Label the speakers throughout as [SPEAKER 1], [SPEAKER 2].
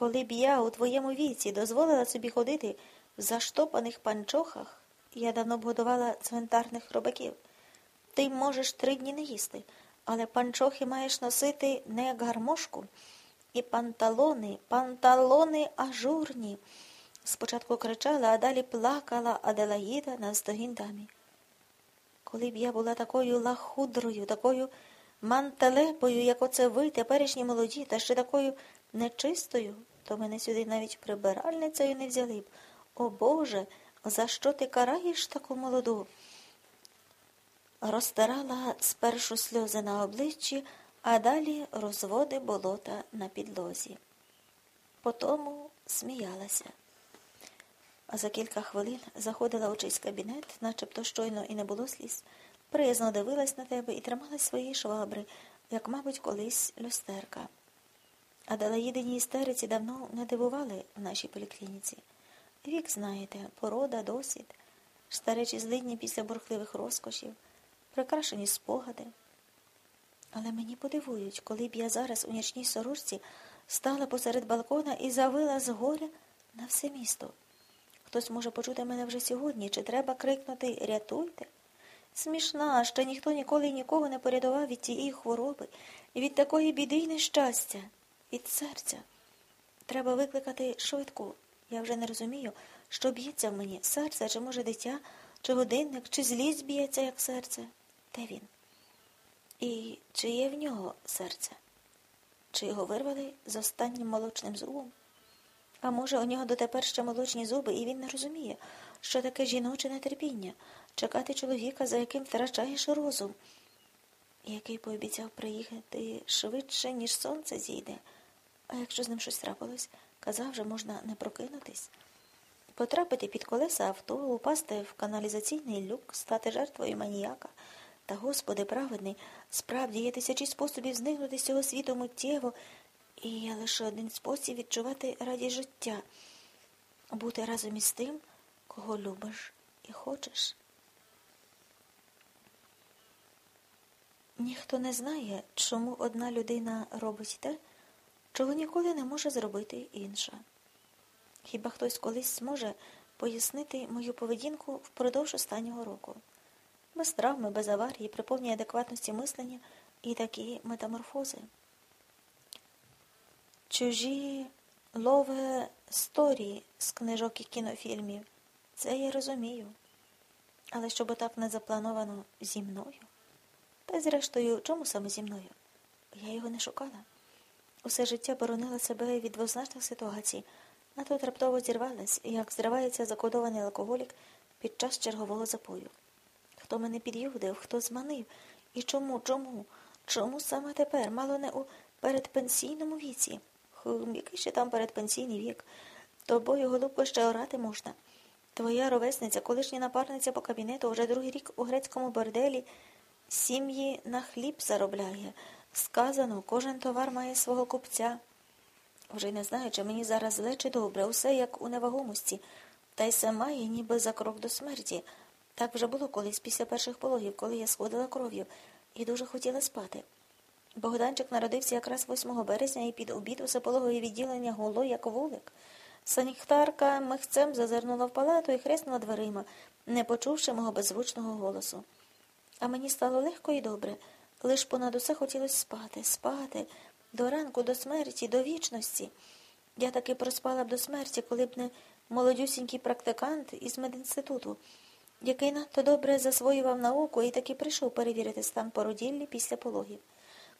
[SPEAKER 1] Коли б я у твоєму віці дозволила собі ходити в заштопаних панчохах, я давно б годувала цвинтарних робаків. Ти можеш три дні не їсти, але панчохи маєш носити не як гармошку. І панталони, панталони ажурні. Спочатку кричала, а далі плакала Аделаїда на здогін дамі. Коли б я була такою лахудрою, такою мантелепою, як оце ви, теперішні молоді, та ще такою нечистою, то мене сюди навіть прибиральницею не взяли б. О Боже, за що ти караєш таку молоду? Розтирала спершу сльози на обличчі, а далі розводи болота на підлозі. Потому сміялася. А за кілька хвилин заходила у чийсь кабінет, начебто щойно і не було сліз, приязно дивилась на тебе і трималась своєї швабри, як, мабуть, колись люстерка. Аделаїдині істериці давно не дивували в нашій поліклініці. Вік, знаєте, порода, досвід, старечі злидні після бурхливих розкошів, прикрашені спогади. Але мені подивують, коли б я зараз у нічній сорочці стала посеред балкона і завила з горя на все місто. Хтось може почути мене вже сьогодні, чи треба крикнути Рятуйте. Смішна, ще ніхто ніколи і нікого не порядував від цієї хвороби, від такої біди й нещастя, від серця. Треба викликати швидку. Я вже не розумію, що б'ється в мені серце, чи, може, дитя, чи годинник, чи злість б'ється, як серце. Де він? І чи є в нього серце? Чи його вирвали з останнім молочним зубом? А може, у нього дотепер ще молочні зуби, і він не розуміє, що таке жіноче нетерпіння, чекати чоловіка, за яким втрачаєш розум, який пообіцяв приїхати швидше, ніж сонце зійде. А якщо з ним щось трапилось, казав, що можна не прокинутись, потрапити під колеса авто, упасти в каналізаційний люк, стати жертвою маніяка. Та, Господи, праведний, справді є тисячі способів зникнути з цього світу миттєво, і є лише один спосіб відчувати радість життя бути разом із тим, кого любиш і хочеш. Ніхто не знає, чому одна людина робить те, чого ніколи не може зробити інша. Хіба хтось колись зможе пояснити мою поведінку впродовж останнього року? Без травми, без аварії, при повній адекватності мислення і такі метаморфози. Чужі лове сторії з книжок і кінофільмів. Це я розумію. Але щоб так не заплановано зі мною. Та зрештою, чому саме зі мною? Я його не шукала. Усе життя боронила себе від двозначних ситуацій, а тут раптово зірвалась, як зривається закодований алкоголік під час чергового запою. Хто мене під'юдив, хто зманив? І чому, чому? Чому саме тепер, мало не у передпенсійному віці? Який ще там передпенсійний вік? Тобою, голубко, ще орати можна. Твоя ровесниця, колишня напарниця по кабінету, вже другий рік у грецькому борделі сім'ї на хліб заробляє. Сказано, кожен товар має свого купця. Вже й не знаю, чи мені зараз зле чи добре, усе як у невагомості, та й сама є ніби за крок до смерті. Так вже було колись після перших пологів, коли я сходила кров'ю і дуже хотіла спати. Богданчик народився якраз 8 березня і під обід усе пологове відділення гуло, як вулик. Санітарка михцем зазирнула в палату і хреснула дверима, не почувши мого беззвучного голосу. А мені стало легко і добре. Лиш понад усе хотілося спати, спати, до ранку, до смерті, до вічності. Я таки проспала б до смерті, коли б не молодюсінький практикант із медінституту, який надто добре засвоював науку і таки прийшов перевірити стан породіллі після пологів.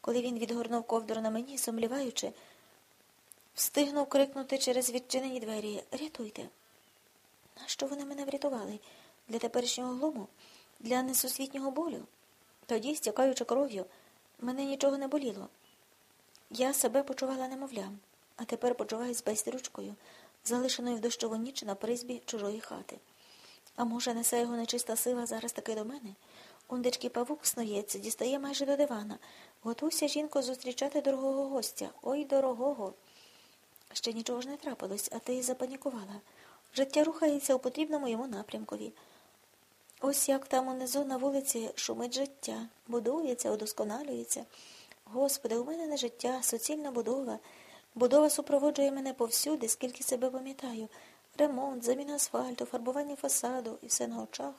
[SPEAKER 1] Коли він відгорнув ковдру на мені, сумліваючи, встигнув крикнути через відчинені двері Рятуйте. Нащо вони мене врятували? Для теперішнього глуму? Для несусвітнього болю? Тоді, стякаючи кров'ю, мене нічого не боліло. Я себе почувала немовлям, а тепер почуваюсь бездручкою, залишеною в дощову ніч на призбі чужої хати. А може, несе його нечиста сила зараз таки до мене? Ундечки павук снується, дістає майже до дивана. Готуйся, жінко, зустрічати дорогого гостя. Ой, дорогого. Ще нічого ж не трапилось, а ти запанікувала. Життя рухається у потрібному йому напрямкові. Ось як там унизу на вулиці шумить життя, будується, удосконалюється. Господи, у мене не життя, суцільна будова. Будова супроводжує мене повсюди, скільки себе пам'ятаю. Ремонт, заміна асфальту, фарбування фасаду і все на очах.